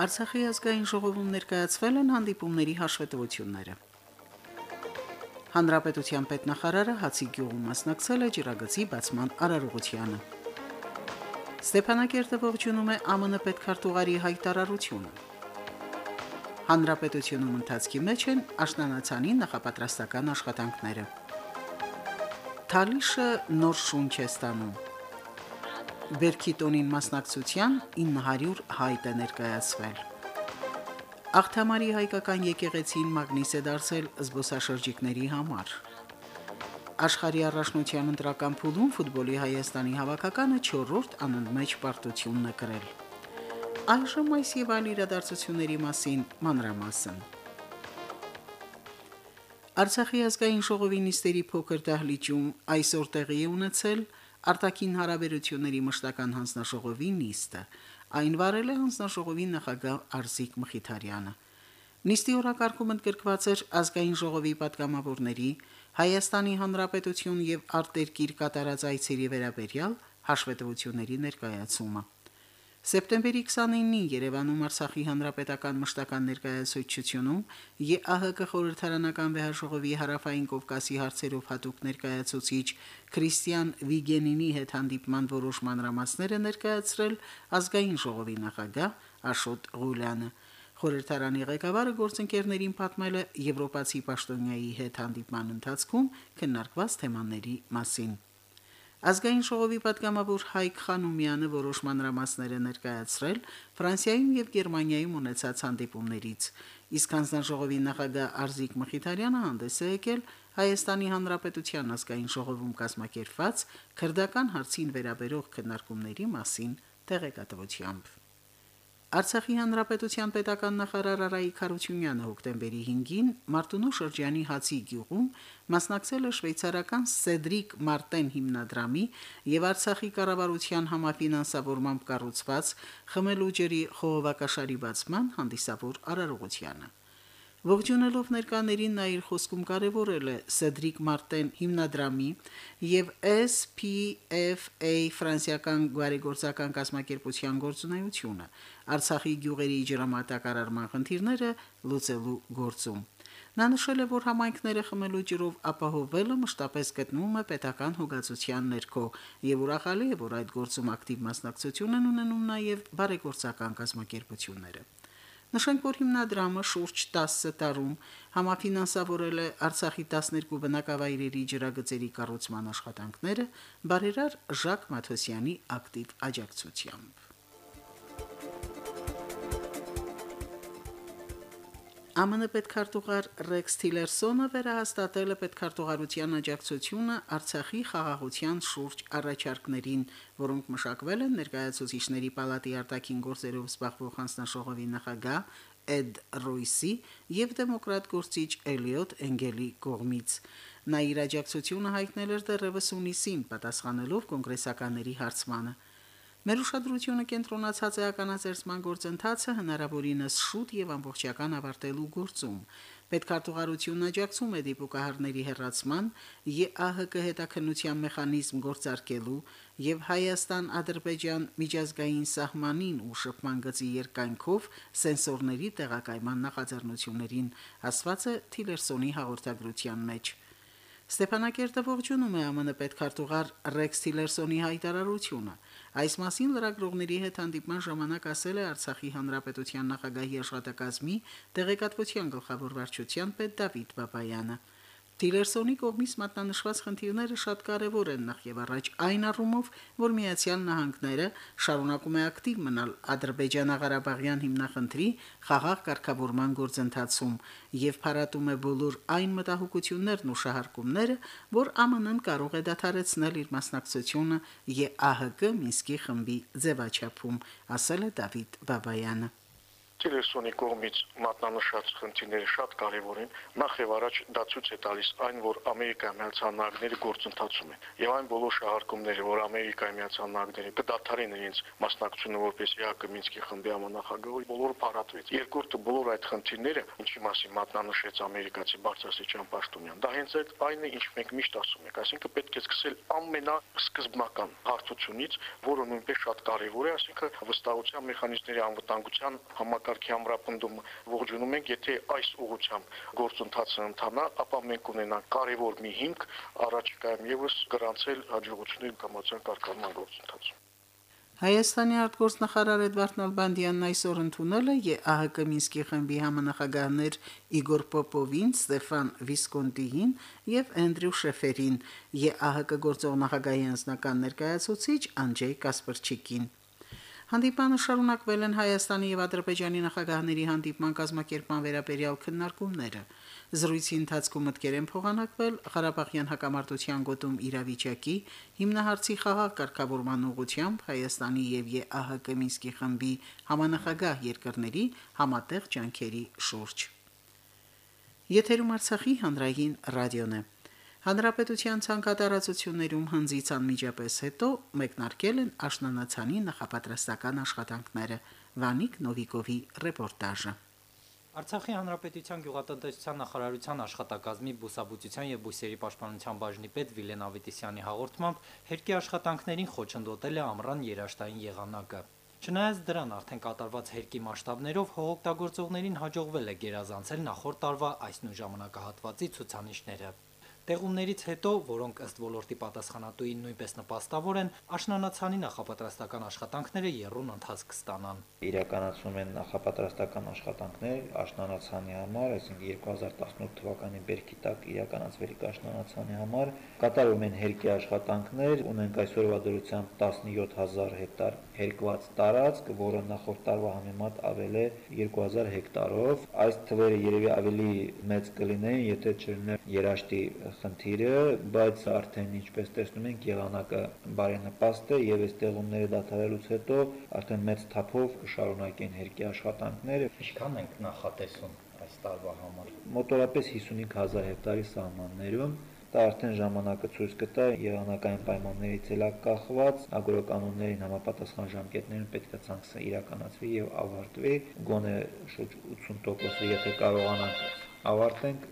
Արցախի ազգային ժողովում ներկայացվել են հանդիպումների հաշվետվությունները։ Հանրապետության պետնախարարը հացի գյուղում մասնակցել է ջրագծի բացման արարողությանը։ Ստեփանակերտը ողջունում է ԱՄՆ պետքարտուղարի հայտարարությունը։ Հանրապետությունում ընթացքի մեջ են աշնանացանի նախապատրաստական աշխատանքները։ Թալիշը նոր շունչ է ստանում։ Բերքի տոնին մասնակցության 900 հայտ է ներկայացվել։ Աղթամարի հայկական եկեղեցին մագնիս է դարձել զբոսաշրջիկների համար։ Աշխարհի առաջնության ընտրական փուլում ֆուտբոլի Հայաստանի հավաքականը 4-րդ անընդմեջ պարտությունն է կրել։ Այժմ այս եւ այլ իրադարձությունների մասին մանրամասն։ Արցախի ազգային ժողովի նիստերի փոքր դահլիճում այսօր տեղի է ունեցել արտաքին հարաբերությունների մշտական հանձնաժողովի նիստը։ Այն վարել է հանձնաժողովի նախագահ Արզիկ Մխիթարյանը։ Նիստի օրակարգում ընդգրկված էր ազգային ժողովի պատգամավորների Հայաստանի Հանրապետություն եւ արտերկիր կատարած այցերի վերաբերյալ հաշվետվությունների ներկայացումը։ Սեպտեմբերի 29-ին Երևանում Արցախի հանրապետական մշտական ներկայացուցչությունում ԵԱՀԿ խորհրդարանական վեհաժողովի հարավային Կովկասի հարցերով հատուկ ներկայացուցիչ Քրիստիան Վիգենինի հետ հանդիպման որոշ մանրամասներ է ներկայացրել ազգային ժողովի նախագահ Աշոտ Ղուլյանը։ Խորհրդարանի ղեկավարը գործընկերներին պատմել է եվրոպացի պաշտոնյայի հետ հանդիպման ընթացքում քննարկված թեմաների մասին։ Ազգային ժողովի պատգամավոր Հայկ Խանոմյանը որոշ մանրամասներ է ներկայացրել Ֆրանսիայում եւ Գերմանիայում ունեցած հանդիպումներից, իսկ հանձնաժողովի նախագահ Արզիկ Մխիթարյանը հանդես է եկել Հայաստանի Հանրապետության ազգային ժողովում կազմակերպված քրդական հարցին վերաբերող քննարկումների մասին տեղեկատվությամբ։ Արցախի հանրապետության պետական նախարար Արայիկ Խարությունյանը հոկտեմբերի 5-ին Մարտունու շրջանի Հացի գյուղում մասնակցել է շվեյցարական Սեդրիկ Մարտեն հիմնադրամի եւ Արցախի կառավարության համաֆինանսավորմամբ կառուցված խմելու ջրի խողովակաշարի բացման հանդիսավոր արարողությանը։ Ողջունելով ներկաներին նա իր խոսքում կարևորել է Սեդրիկ Մարտեն հիմնադրամի եւ SPFA ֆրանսիական գարեգործական կազմակերպության գործունեությունը Արցախի գյուղերի ջրամատակարարման խնդիրները լուծելու գործում։ Նա նշել է, որ համայնքները խմելու ջրով ապահովելը մշտապես գտնվում է պետական հոգացության ներքո եւ ուրախալի է, որ այդ գործում ակտիվ մասնակցություն են ունենում նաեւ բարեգործական կազմակերպությունները։ Նշենք, որ հիմնադրամը շուրջ 10 տարում համաֆինանսավորել է Արցախի 12 բնակավայրերի ջրագծերի կառուցման աշխատանքները բարերար Ժակ Մաթոսյանի ակտիվ աջակցությամբ։ ԱՄՆ պետքարտուղար Ռեքս Թիլերսոնը վերահաստատել է պետքարտուղարության աջակցությունը Արցախի խաղաղության շուրջ առաջարկներին, որոնք մշակվել են ներկայացուցիչների պալատի արտաքին գործերով զբաղվող հանձնաժողովի նախագահ Էդ Ռոյսի եւ դեմոկրատ գործիչ Էլիոտ Էնգելի կողմից։ Նա իր աջակցությունը հայտնել էր դեռևս ունիսին, պատասխանելով կոնգրեսականների հարցմանը։ Մեր ուշադրությունը կենտրոնացած է ականաձերծման գործընթացը հնարավորինս շուտ եւ ամբողջական ավարտելու գործում։ Պետքարտուղարությունն աջակցում է դիպուկահարների հերացման, ԵԱՀԿ հետաքննության մեխանիզմ գործարկելու եւ Հայաստան-Ադրբեջան միջազգային սահմանին ու շփման գծի երկայնքով սենսորների տեղակայման նախաձեռնություններին, ասված է Թիլերսոնի հաղորդագրության մեջ։ Ստեփանակերտը ողջունում է ԱՄՆ պետքարտուղար Ռեքս Թիլերսոնի հայտարարությունը։ Այս մասին լրագրողների հետ հանդիպման ժամանակ ասել է Արցախի հանրապետության նախագահի աշխատակազմի տեղեկատվության գլխավոր վարչության պետ Դավիթ Բաբայանը։ Տիլերսոնի կողմից մատնանշված խնդիրները շատ կարևոր են նախ եւ առաջ այն առումով, որ Միացյալ Նահանգները շարունակում է ակտիվ մնալ Ադրբեջանա-Ղարաբաղյան հիմնախնդրի խաղաղ կարգավորման գործընթացում եւ փառատում է բոլոր այն մտահոգություններն ու շահարկումները, որ ԱՄՆ-ն կարող է դադարեցնել իր մասնակցությունը ԵԱՀԿ Մինսկի խմբի ձևաչափում, ասել է Դավիթ Բաբայանը։ Տիլերսոնի կողմից մատնանշած խնդիրները շատ կարևոր են։ Նախ եւ առաջ դա ցույց է տալիս այն, որ Ամերիկայի Միացյալ Նահանգների գործընթացում է եւ այն բոլոր շահարկումները, որ Ամերիկայի Միացյալ Նահանգները կդադարեն իրենց մասնակցությունը որպես ԵԱԿ Մինսկի խմբի համանախագահ, բոլորը փառատվեց։ Երկրորդը բոլոր այդ խնդիրները, ինչի մասին մատնանշեց ամերիկացի բարձրաստիճան պաշտոնյան, դա հենց այդ այն է, ինչ մենք միշտ ասում ենք, այսինքն պետք է սկսել ամենասկզբնական հարթությունից, որը նույնպես շատ կարևոր է, այսինքն վստահության մեխանիզմների անվտանգության համակարգի ամրապնդումը ողջունում ենք, եթե այս ուղղությամբ գործընթացը ընթանա, ապա մենք ունենանք կարևոր մի հիմք առաջիկայում եւս գրանցել հաջողությունների կամացան կարգավորման գործընթացում։ Հայաստանի արտգործնախարար Էդվարդ Նալբանդյանն այսօր ընդունել է ԵԱՀԿ Մինսկի խմբի համանախագահներ Իգոր Պոպովին, Ստեֆան Վիսկոնտիին եւ Էնդրյու Շեֆերին, ԵԱՀԿ գործող նախագահի անձնական ներկայացուցիչ Անջեյ Կասպրչիկին։ Հանդիպանը շարունակվել են Հայաստանի եւ Ադրբեջանի նախագահների հանդիպման կազմակերպման վերաբերյալ քննարկումները։ Զրույցի ընթացքում մտկեր են փոխանակվել Ղարաբաղյան հակամարտության գոտում իրավիճակի հիմնահարցի խաղաղ կարգավորման ուղղությամբ Հայաստանի եւ ԵԱՀԿ Մինսկի խմբի համանախագահ երկրների համատեղ ջանքերի շուրջ։ Եթերում Արցախի հանրային ռադիոն է։ Հանրապետության ցանկատարածություններում հնձից անմիջապես հետո մեկնարկել են աշնանացանի նախապատրաստական աշխատանքները։ Վանիկ Նովիկովի ռեպորտաժը։ Արցախի հանրապետության գյուղատնտեսության նախարարության աշխատակազմի բուսաբուծության եւ բույսերի պաշտպանության բաժնի պետ Վիլեն Ավետիսյանի հաղորդմամբ հերկի աշխատանքներին խոչընդոտել է ամռան երաշտային եղանակը։ Չնայած դրան արդեն կատարված հերկի մասշտաբներով հողօգտագործողներին հաջողվել է գերազանցել նախորդ տարվա այս նույն ժամանակահատվածի ցուցանիշները։ Տեղումներից հետո, որոնք ըստ ոլորտի պատասխանատուին նույնպես նպաստավոր են, աշնանացանի նախապատրաստական աշխատանքները երրուն ընթացք կստանան։ Իրականացում են նախապատրաստական աշխատանքներ աշնանացանի համար, այսինքն 2018 թվականի բերքի տակ իրականացվելիք աշնանացանի համար, կատարում են հերկի աշխատանքներ, ունենք այսօրվա դրությամբ 17000 հեկտար հերկված տարածք, որը նախորդ տարվա համեմատ ավել է 2000 հեկտարով։ Այս թվերը երևի ավելի մեծ կլինեին, եթե չլիներ երաշտի խնդիրը, բայց արդեն ինչպես տեսնում ենք, եղանակը բարենպաստ է եւ այս տեղումները դադարելուց հետո արդեն մեծ թափով շարունակեն հերկի աշխատանքները։ Ինչքան ենք նախատեսում այս տարվա համար։ Մոտորապես 55000 հեկտարի սահմաններում դա արդեն ժամանակը ցույց կտա եղանակային պայմաններից ելակախված ագրոկանոններին համապատասխան ժամկետներում պետք է ցանցը իրականացվի եւ ավարտվի գոնե շուրջ 80%-ը եթե կարողանանք ավարտենք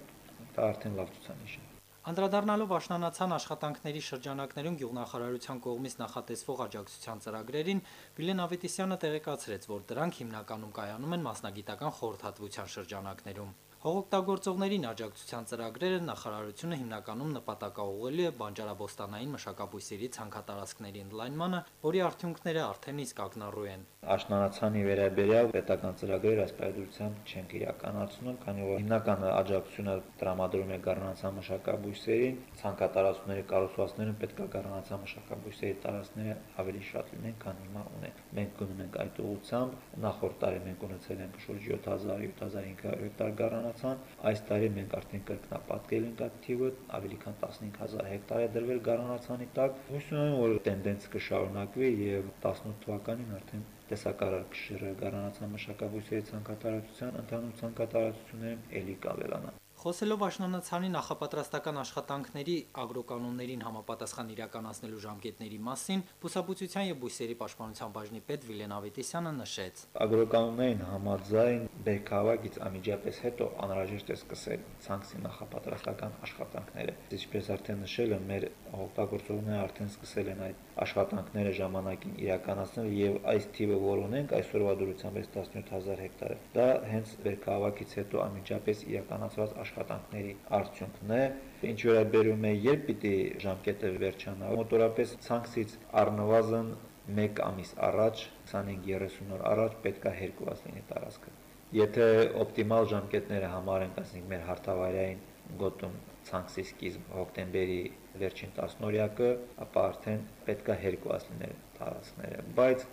դա արդեն լավ ցուցանիշ է Անդրադառնալով աշնանացան աշխատանքների շրջանակներում գյուղնախարարության կողմից նախատեսվող աջակցության ծրագրերին, Վիլեն Ավետիսյանը տեղեկացրեց, որ դրանք հիմնականում կայանում են մասնագիտական խորհրդատվության շրջանակներում։ Հողօգտագործողներին աջակցության ծրագրերը նախարարությունը հիմնականում նպատակաուղղելու է բանջարաբոստանային մշակաբույսերի ցանքատարածքների ընդլայնմանը, որի արդյունքները արդեն իսկ ակնառու են։ Աշնանացանի վերաբերյալ պետական ծրագրեր այս պայմանությամբ չենք իրականացնում, քանի որ հիմնական աջակցությունը տրամադրում է գառնանացան մշակաբույսերին, ցանքատարածքների կառուցվածքներում պետք է գառնանացան մշակաբույսերի տարածքները ավելի շատ լինեն, քան հիմա ունեն։ Մենք գնում ենք այդ ուղղությամբ, նախորդ տարի մենք ունեցել ենք շուրջ 7000-7500 հեկտար գառնանացան, այս տարի մենք արդեն կրկնապատկել ենք այդ թիվը, ավելի քան 15000 հեկտար է դրվել գառնանացանի տակ։ Հույս ունեմ, որ տենդենսը կշարունակվի եւ 18 թվականին արդեն տեսակարար կշիռը գառնանացան մշակաբույսերի ցանկատարածության ընդհանուր ցանկատարածություններում ելի կավելանա։ Խոսելով աշնանացանի նախապատրաստական աշխատանքների ագրոկանոններին համապատասխան իրականացնելու ժամկետների մասին, Բուսաբուծության եւ բույսերի պաշտպանության բաժնի պետ Վիլեն Ավետիսյանը նշեց. Ագրոկանոններին համաձայն բերքահավաքից անմիջապես հետո անհրաժեշտ է սկսել ցանքսի նախապատրաստական աշխատանքները։ Ինչպես արդեն նշել եմ, մեր օգտագործողները արդեն սկսել են այդ աշխատանքները ժամանակին իրականացնել եւ այս թիվը, որ ունենք այսօրվա դրությամբ 17000 հեկտար, դա հենց բերքահավաքից հետո անմիջապես իրականացված աշխատանքների արդյունքն է, ինչ վերաբերում է երբ պիտի ժամկետը վերջանա, մոտորապես ցանքսից առնվազն 1 ամիս առաջ, 25-30 օր առաջ պետք է հերկված լինի տարածքը։ Եթե օպտիմալ ժամկետները համարենք, ասենք մեր հարթավայրային գոտում ցանքսի սկիզբ հոկտեմբերի վերջին 10-օրյակը, ապա արդեն պետք է հերկված լինել տարածքները, բայց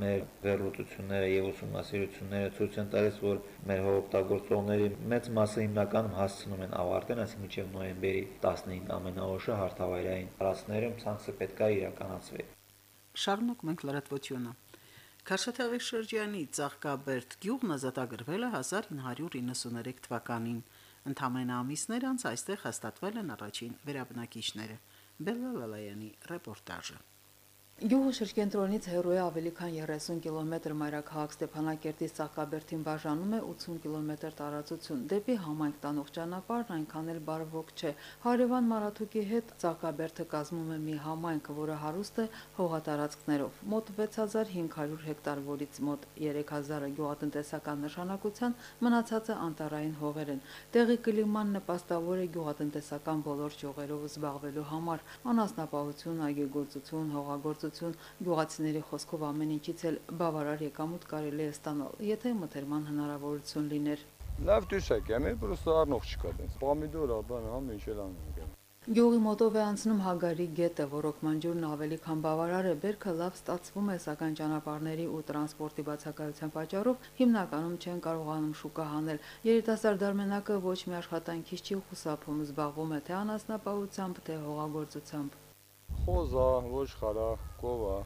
մեր վերլուծությունները եւ ուսումնասիրությունները ցույց են տալիս, որ մեր հողօգտագործողների մեծ մասը հիմնականում հասցնում են ավարտեն, այսինքն մինչև նոյեմբերի 15 ամենաօշը հարթավայրային տարածքներում ցանցը պետք է իրականացվի։ Շարունակ մենք լրատվությունը։ Քաշաթաղի շրջանի Ծաղկաբերդ գյուղն ազատագրվել է 1993 թվականին։ Ընդամենը ամիսներ անց այստեղ հաստատվել են առաջին վերաբնակիչները։ Բելլալալայանի ռեպորտաժը։ Գյուղը շրջենտրոնից հեռու է ավելի քան 30 կիլոմետր մայրաքաղաք Ստեփանակերտից Ծաղկաբերդին բաժանում է 80 կիլոմետր տարածություն։ Դեպի համայնք տանող ճանապարհն այնքան էլ բարվոք չէ։ Հարևան Մարաթուկի հետ Ծաղկաբերդը կազմում է մի համայնք, որը հարուստ է հողատարածքներով։ Մոտ 6500 հեկտար, որից մոտ 3000-ը գյուղատնտեսական նշանակության, մնացածը անտարային հողեր են։ Տեղի կլիման նպաստավոր է գյուղատնտեսական բոլոր ճյուղերով զբաղվելու համար։ Անասնապահություն, այգեգործություն, հողագործություն տնտեսություն գյուղացիների խոսքով ամեն ինչից էլ բավարար եկամուտ կարելի է ստանալ, եթե մթերման հնարավորություն լիներ։ Լավ դյուսակ մեր պրոստը առնող չկա դες։ Պոմիդորա, բան, ամեն ինչ էլ անում։ Գյուղի մոտով է անցնում Հագարի գետը, որոք մանջուրն ավելի քան բավարար է, բերքը լավ ստացվում է, սակայն ճանապարհների ու տրանսպորտի բացակայության պատճառով հիմնականում չեն կարողանում շուկա հանել։ Երիտասարդ Արմենակը ոչ մի աշխատանքից չի խուսափում, զբաղվում է թե անասնապահությամբ, թե հողագործությամբ խոզա, ոչխարա, կովա,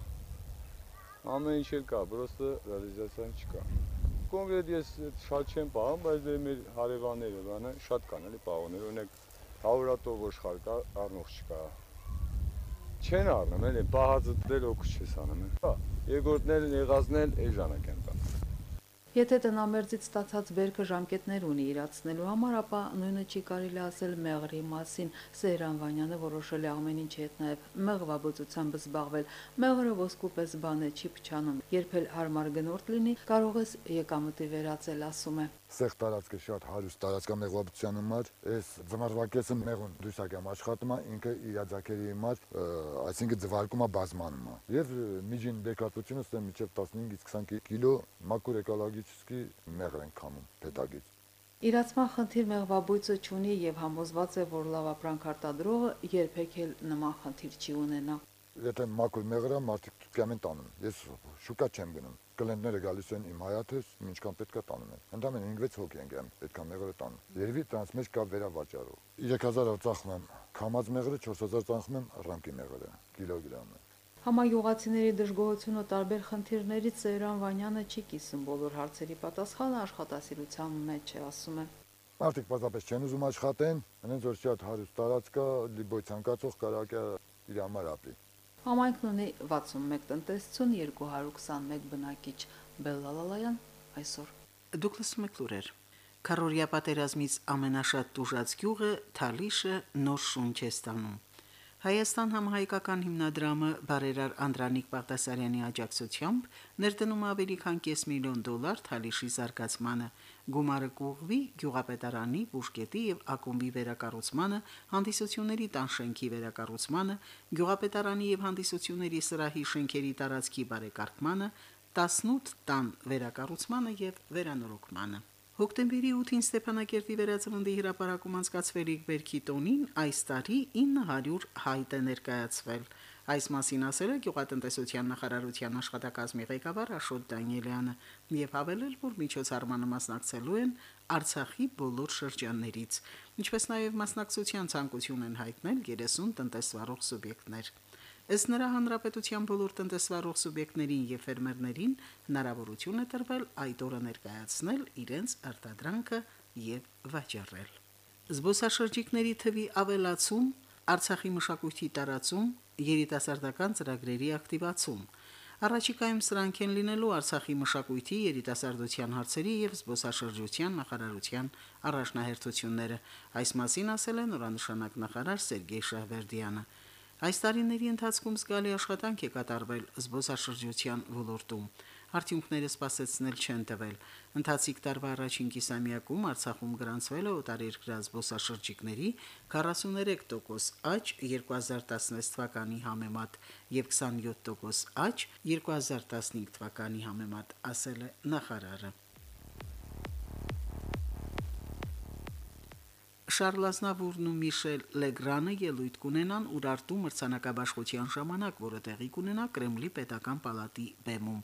ամեն ինչ էլ կա, պրոստը ռեալիզացիան չկա։ Կոնկրետ ես շատ չեմ պահում, բայց դե մեր հարևանները բանը շատ կան էլի պահողներ, օրինակ 100-ատով ոչխար կա, առնող չկա։ Չեն առնում, էլի պահածը դել օգուտ չես անում։ Հա, երկրորդներ եղածնել է ժամանակ են տան։ Եթե տնամերձից ստացած բերքը ժամկետներ ունի իրացնելու համար, ապա նույնը չի կարելի ասել մեղրի մասին։ Սեյրան Վանյանը որոշել է ամեն ինչի հետ նաև մեղվաբուծությամբ զբաղվել։ Մեղրը ոսկուպես բան է, չի փչանում։ Երբ էլ հարմար գնորդ լինի, կարող ես եկամտի վերածել, ասում է սեղ տարածքը շատ հարուստ տարածքա մեղվաբության համար, այս ձմարվակեսը մեղուն դուսակյամ աշխատում է ինքը իր ձակերի համար, այսինքն ձվարկում է բազմանում է։ Եվ միջին բեկատությունը ստե միջև 15-ից 20 կիլո մակուր էկոլոգիչսկի մեղր են քամում պետագից։ Իրացման խնդիր մեղվաբույծը չունի եւ համոզված է, որ լավ ապրանք արտադրողը երբեք էլ նման խնդիր չի ունենա։ Եթե մակուր մեղրը մարդիկ ցկամ են տանում։ Ես շուկա չեմ գնում կլենտները գալիս են իմ հայաթես, ինչքան պետքա տանում են։ Ընդամենը 5-6 հոգի են գնում, այդքան մեղրը տանում։ Երևի դրանց մեջ կա վերավաճառող։ 3000-ը ծախում եմ քամած մեղրը, 4000 ծախում եմ ռամկի մեղրը, կիլոգրամը։ Համագյուղացիների դժգոհությունը տարբեր խնդիրներից Սերան Վանյանը չի կիսում բոլոր հարցերի պատասխանը աշխատասիրության մեջ է, ասում է։ Մարդիկ պարզապես չեն ուզում աշխատեն, հենց որ շատ հարուստ տարածք կա, լիբոյ ցանկացող կարակը իր համար ապրի։ Համայնքն ունի 61 տնտեսություն, 221 բնակիչ։ Բելլալալայան այսօր։ Դուկլաս Մեկլուրեր Կարորիա պատերազմից ամենաշատ տուժած գյուղը Թալիշը նոր շունչ է ստանում։ Հայաստան համահայկական հիմնադրամը բարերար Անդրանիկ Բաղդասարյանի աջակցությամբ ներդնում ավելի քան 5 միլիոն դոլար Թալիշի զարգացմանը, գումարը կուղվի գյուղապետարանի, բուժկետի եւ ակումբի վերակառուցմանը, հանդիսությունների տան շենքի վերակառուցմանը, գյուղապետարանի եւ հանդիսությունների սրահի շենքերի տարածքի բարեկարգմանը, 18 տան վերակառուցմանը եւ վերանորոգմանը։ Հոկտեմբերի 8-ին Ստեփանակերտի վերածննդի հրապարակում անցկացվելիք Բերքի տոնին այս տարի 900 հայտ է ներկայացվել։ Այս մասին ասել է Գյուղատնտեսության նախարարության աշխատակազմի ղեկավար Աշոտ Դանիելյանը եւ հավելել, որ միջոցառմանը մասնակցելու են Արցախի բոլոր շրջաններից, ինչպես նաեւ մասնակցության ցանկություն են հայտնել 30 տնտեսվարող սուբյեկտներ։ Ըստ նրա հանրապետության բոլոր տնտեսվարող սուբյեկտներին եւ ֆերմերներին հնարավորություն է տրվել այդ օրը ներկայացնել իրենց արտադրանքը եւ վաճառել։ Զբոսաշրջիկների թվի ավելացում, Արցախի մշակույթի տարածում, երիտասարդական ծրագրերի ակտիվացում Առաջիկայում սրանք են լինելու Արցախի մշակույթի, երիտասարդության հարցերի եւ զբոսաշրջության նախարարության առաջնահերթությունները։ Այս մասին ասել է նորանշանակ նախարար Սերգեյ Շահվերդյանը։ Այս տարիների ընթացքում զգալի աշխատանք է կատարվել զբոսաշրջության ոլորտում։ Արդյունքները սպասեցնել չեն տվել։ Ընթացիկ տարվա առաջին կիսամյակում Արցախում գրանցվել է օտարերկրյա զբոսաշրջիկների 43% աճ 2016 թվականի համեմատ եւ 27% աճ 2015 թվականի համեմատ, ասել է նախարարը։ Շարլ Ազնավուրն ու Միշել Լեգրանը ելույթ կունենան Ուրարտու մրցանակաբաշխության ժամանակ, որը տեղի կունենա Կրեմլի պետական պալատի բեմում։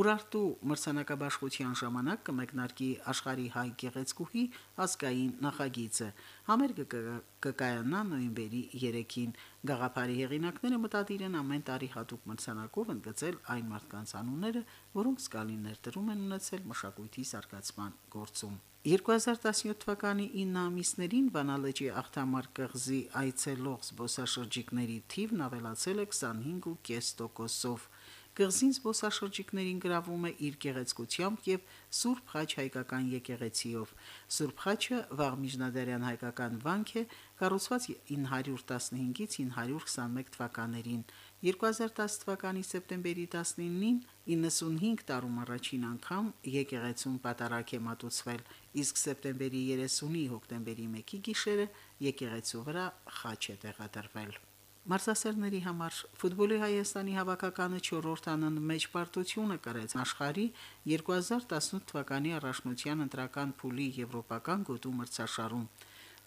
Ուրարտու մրցանակաբաշխության ժամանակ կմեկնարկի աշխարհի հայ գեղեցկուհի ազգային նախագիծը։ Համերգը կկայանա նոյեմբերի 3-ին։ Գաղափարի հեղինակները մտադիր են ամեն տարի հատուկ մրցանակով ընդգծել այն մարդկանց անունները, որոնք սկալին ներդրում են ունեցել մշակույթի զարգացման գործում։ 2017 թվականի 9 ամիսներին Վանալեջի աղթամար կղզի այցելող զբոսաշրջիկների թիվն ավելացել է 25.5%-ով։ Կղզին զբոսաշրջիկներին գրավում է իր գեղեցկությամբ եւ Սուրբ Խաչ հայկական եկեղեցիով։ Սուրբ Խաչը վաղ միջնադարյան հայկական վանք է, կառուցված 915-ից 921 թվականներին։ 2010 թվականի սեպտեմբերի 19-ին 95 տարում առաջին անգամ եկեղեցուն պատարակ է մատուցվել, իսկ սեպտեմբերի 30-ի հոկտեմբերի 1-ի գիշերը եկեղեցու վրա խաչ է տեղադրվել։ Մարզասերների համար ֆուտբոլի Հայաստանի հավաքականը 4-րդ անն մեջ պարտությունը կրեց. Աշխարհի 2018 թվականի առաջնության ընտրական փուլի եվրոպական գոտու մրցաշարում։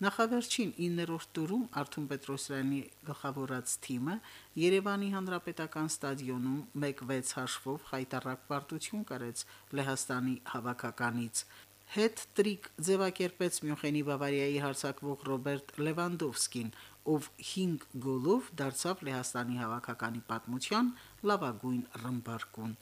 Նախավերջին 9-րդ տուրում Արթուն Պետրոսյանի գլխավորած թիմը Երևանի Հանրապետական ստադիոնում 1-6 հաշվով խայտարակ պարտություն կրեց Լեհաստանի հավաքականից։ Հետ տրիկ ձևակերպեց Մյունխենի Բավարիայի հարցակվող Ռոբերտ Լևանդովսկին, ով 5 գոլով դարձավ Լեհաստանի հավաքականի պատմության լավագույն ռմբարկուն։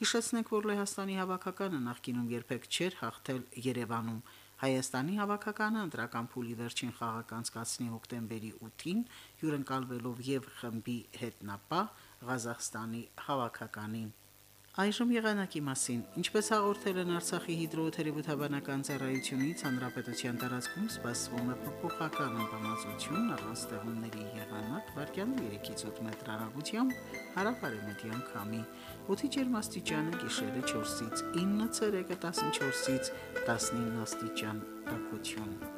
Հիշեցնենք, որ Լեհաստանի հավաքականը նախկինում երբեք չէր հաղթել Երևանում։ Հայաստանի հավաքականը ընտրական փուլի վերջին խաղը կանցկացնի հոկտեմբերի 8-ին, հյուրընկալվելով եւ խմբի հետնապա Ղազախստանի հավաքականին։ Այժմ եղանակի մասին։ Ինչպես հաղորդել են Արցախի հիդրոթերապևտաբանական ծառայությունից, հանրապետության տարածքում սպասվում է փոփոխական ամպամածություն առանց ստեղումների եղանակ, վարկյանում 3-ից 8 մետր հեռագությամբ հարավարեմտյան քամի։ Օդի ջերմաստիճանը գիշերը 4-ից 9, ցերեկը 14-ից 19 աստիճան։ Տաքություն։